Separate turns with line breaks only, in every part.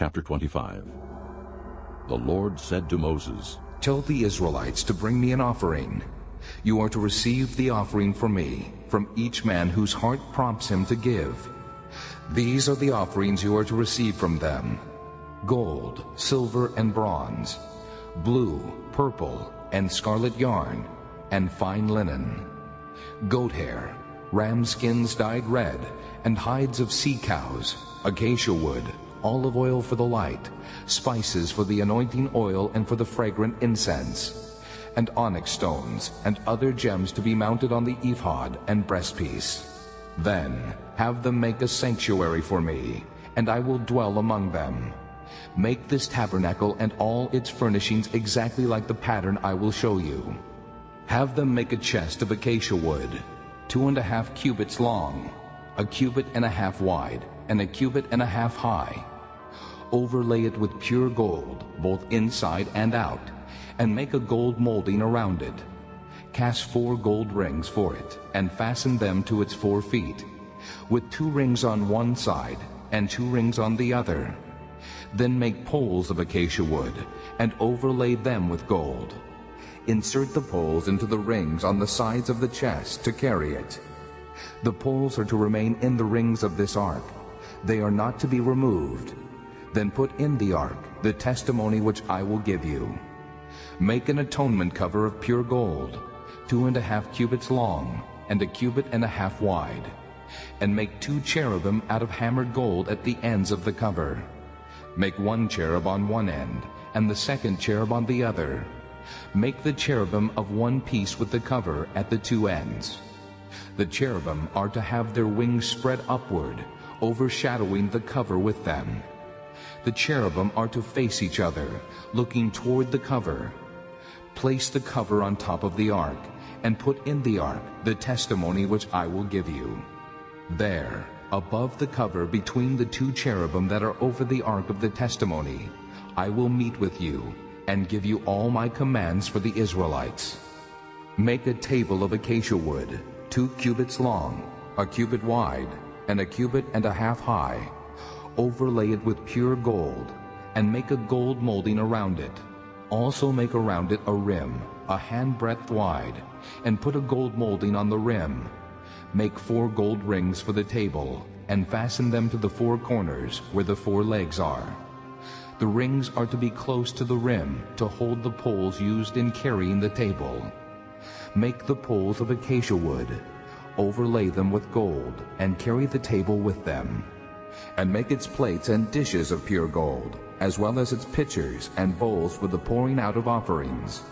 Chapter 25 The Lord said to Moses,
Tell the Israelites to bring me an offering. You are to receive the offering from me, from each man whose heart prompts him to give. These are the offerings you are to receive from them. Gold, silver, and bronze, blue, purple, and scarlet yarn, and fine linen, goat hair, ram skins dyed red, and hides of sea cows, acacia wood, olive oil for the light, spices for the anointing oil and for the fragrant incense, and onyx stones, and other gems to be mounted on the ephod and breastpiece. Then have them make a sanctuary for me, and I will dwell among them. Make this tabernacle and all its furnishings exactly like the pattern I will show you. Have them make a chest of acacia wood, two and a half cubits long, a cubit and a half wide, and a cubit and a half high. Overlay it with pure gold, both inside and out, and make a gold molding around it. Cast four gold rings for it, and fasten them to its four feet, with two rings on one side and two rings on the other. Then make poles of acacia wood, and overlay them with gold. Insert the poles into the rings on the sides of the chest to carry it. The poles are to remain in the rings of this ark. They are not to be removed. Then put in the ark the testimony which I will give you. Make an atonement cover of pure gold, two and a half cubits long, and a cubit and a half wide. And make two cherubim out of hammered gold at the ends of the cover. Make one cherub on one end, and the second cherub on the other. Make the cherubim of one piece with the cover at the two ends. The cherubim are to have their wings spread upward, overshadowing the cover with them. The cherubim are to face each other, looking toward the cover. Place the cover on top of the ark, and put in the ark the testimony which I will give you. There, above the cover between the two cherubim that are over the ark of the testimony, I will meet with you, and give you all my commands for the Israelites. Make a table of acacia wood, two cubits long, a cubit wide, and a cubit and a half high. Overlay it with pure gold, and make a gold molding around it. Also make around it a rim, a handbreadth wide, and put a gold molding on the rim. Make four gold rings for the table, and fasten them to the four corners where the four legs are. The rings are to be close to the rim to hold the poles used in carrying the table. Make the poles of acacia wood. Overlay them with gold, and carry the table with them. And make its plates and dishes of pure gold, as well as its pitchers and bowls for the pouring out of offerings.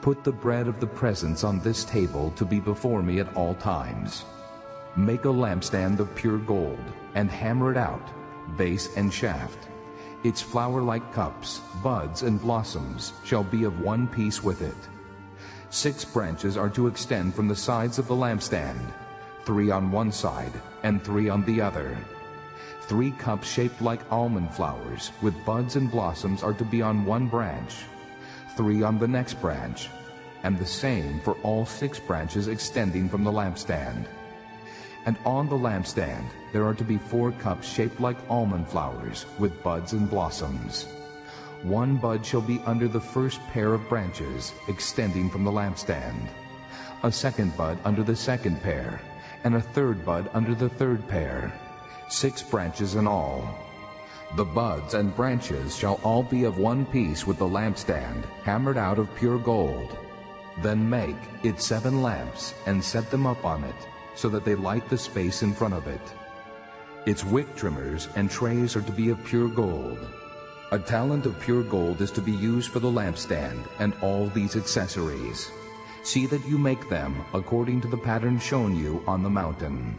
Put the bread of the presence on this table to be before me at all times. Make a lampstand of pure gold, and hammer it out, base and shaft. Its flower-like cups, buds, and blossoms shall be of one piece with it. Six branches are to extend from the sides of the lampstand, three on one side and three on the other. Three cups shaped like almond flowers with buds and blossoms are to be on one branch, three on the next branch, and the same for all six branches extending from the lampstand. And on the lampstand there are to be four cups shaped like almond flowers, with buds and blossoms. One bud shall be under the first pair of branches, extending from the lampstand. A second bud under the second pair, and a third bud under the third pair. Six branches in all. The buds and branches shall all be of one piece with the lampstand, hammered out of pure gold. Then make it seven lamps, and set them up on it, so that they light the space in front of it. Its wick trimmers and trays are to be of pure gold. A talent of pure gold is to be used for the lampstand and all these accessories. See that you make them according to the pattern shown you on the mountain.